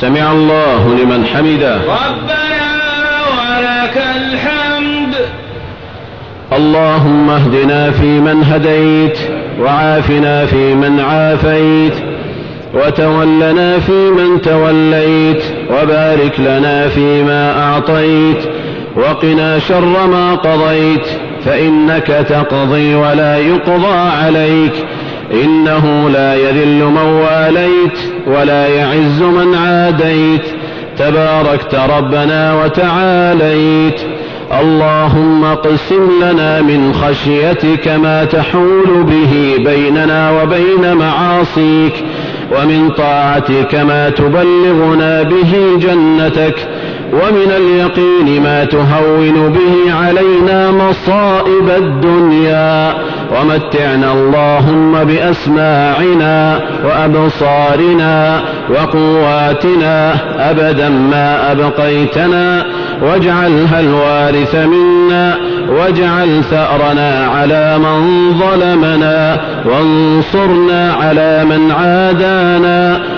سمع الله لمن حمده. ربنا ولك الحمد. اللهم اهدنا فيمن هديت وعافنا فيمن عافيت وتولنا فيمن توليت وبارك لنا فيما أعطيت وقنا شر ما قضيت فإنك تقضي ولا يقضى عليك إنه لا يذل من واليت ولا يعز من عاديت. تباركت ربنا وتعاليت. اللهم اقسم لنا من خشيتك ما تحول به بيننا وبين معاصيك ومن طاعتك ما تبلغنا به جنتك ومن اليقين ما تهون به علينا مصائب الدنيا. ومتعنا اللهم بأسماعنا وأبصارنا وقواتنا أبدا ما أبقيتنا واجعلها الوارث منا واجعل ثأرنا على من ظلمنا وانصرنا على من عادانا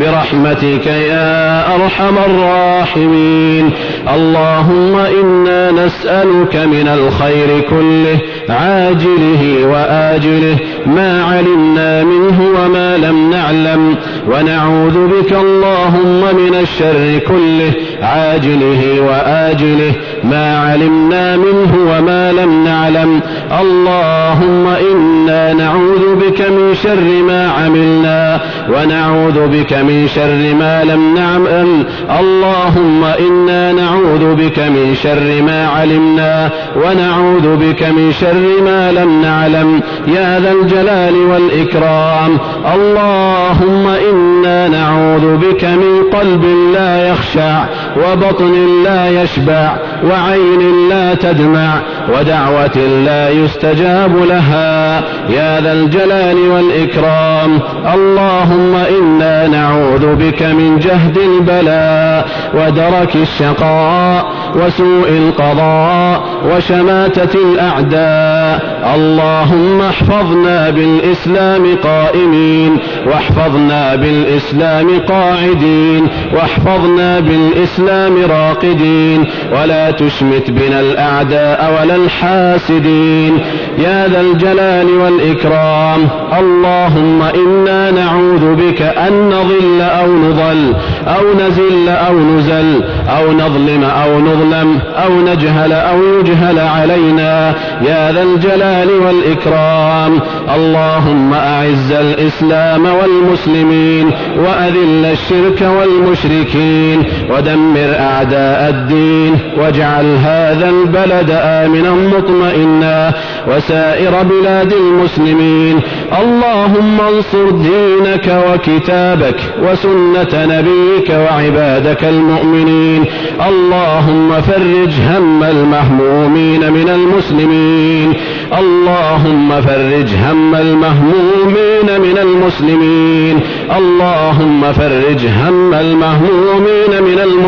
برحمتك يا أرحم الراحمين. اللهم إنا نسألك من الخير كله عاجله وآجله ما علمنا منه وما لم نعلم. ونعوذ بك اللهم من الشر كله عاجله وآجله ما علمنا منه وما لم نعلم. اللهم إنا نعوذ بك من شر ما عملنا ونعوذ بك من شر ما لم نعمل. اللهم إنا نعوذ بك من شر ما علمنا ونعوذ بك من شر ما لم نعلم. يا ذا الجلال والإكرام. اللهم إنا نعوذ بك من قلب لا يخشع وبطن لا يشبع. وعين لا تدمع ودعوة لا يستجاب لها. يا ذا الجلال والإكرام. اللهم إنا نعوذ بك من جهد البلاء ودرك الشقاء وسوء القضاء وشماتة الأعداء. اللهم احفظنا بالإسلام قائمين واحفظنا بالإسلام قاعدين واحفظنا بالإسلام راقدين. ولا تشمت بنا الأعداء ولا الحاسدين. يا ذا الجلال والإكرام. اللهم إنا نعوذ بك أن نضل أو نضل. أو نزل أو نزل أو نظلم أو نظلم أو نجهل أو يجهل علينا يا ذا الجلال والإكرام اللهم أعز الإسلام والمسلمين وأذل الشرك والمشركين ودمر أعداء الدين واجعل هذا البلد آمنا مطمئنا وسائر بلاد المسلمين اللهم انصر دينك وكتابك وسنة نبيك وعبادك المؤمنين. اللهم فرج هم المهمومين من المسلمين. اللهم فرج هم المهمومين من المسلمين. اللهم فرج هم المهمومين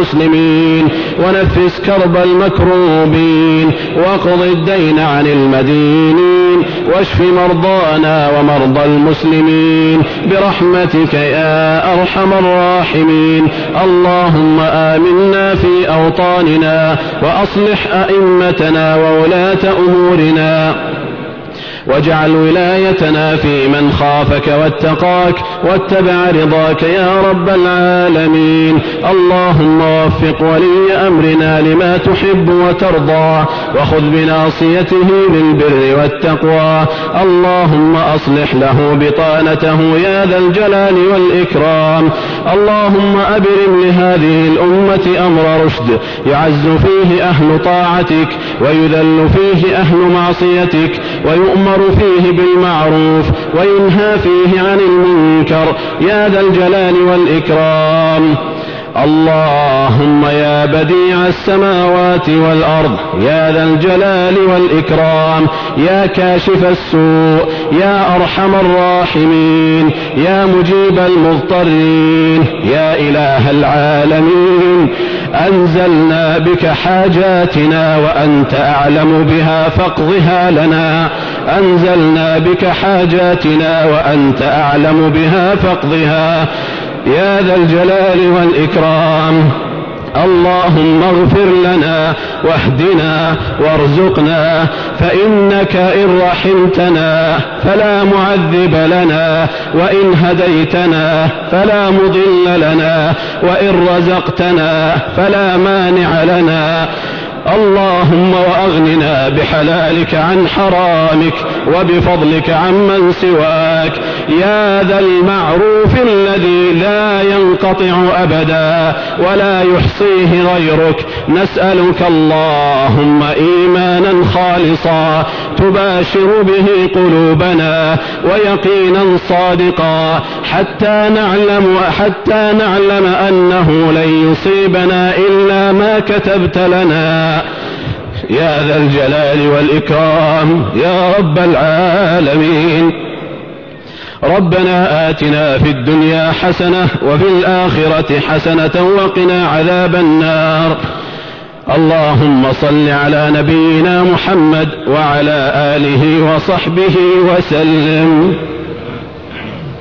المسلمين ونفس كرب المكروبين واقض الدين عن المدينين واشف مرضانا ومرضى المسلمين برحمتك يا أرحم الراحمين. اللهم آمنا في أوطاننا وأصلح أئمتنا وولاة أمورنا. واجعل ولايتنا في من خافك واتقاك واتبع رضاك يا رب العالمين. اللهم وفق ولي أمرنا لما تحب وترضى وخذ بناصيته للبر والتقوى. اللهم أصلح له بطانته يا ذا الجلال والإكرام. اللهم أبرم لهذه الأمة أمر رشد يعز فيه أهل طاعتك ويذل فيه أهل معصيتك ويؤمر فيه بالمعروف وينهى فيه عن المنكر. يا ذا الجلال والإكرام. اللهم يا بديع السماوات والأرض يا ذا الجلال والإكرام يا كاشف السوء يا أرحم الراحمين يا مجيب المضطرين يا إله العالمين. أنزلنا بك حاجاتنا وأنت أعلم بها فاقضها لنا. أنزلنا بك حاجاتنا وأنت أعلم بها فاقضها. يا ذا الجلال والإكرام. اللهم اغفر لنا واهدنا وارزقنا فإنك إن رحمتنا فلا معذب لنا وإن هديتنا فلا مضل لنا وإن رزقتنا فلا مانع لنا. اللهم وأغننا بحلالك عن حرامك وبفضلك عمن سواك. يا ذا المعروف الذي لا ينقطع أبدا ولا يحصيه غيرك. نسألك اللهم إيمانا خالصا تباشر به قلوبنا ويقينا صادقا حتى نعلم حتى نعلم أنه لن يصيبنا إلا ما كتبت لنا. يا ذا الجلال والإكرام يا رب العالمين. ربنا آتنا في الدنيا حسنة وفي الآخرة حسنة وقنا عذاب النار. اللهم صل على نبينا محمد وعلى آله وصحبه وسلم.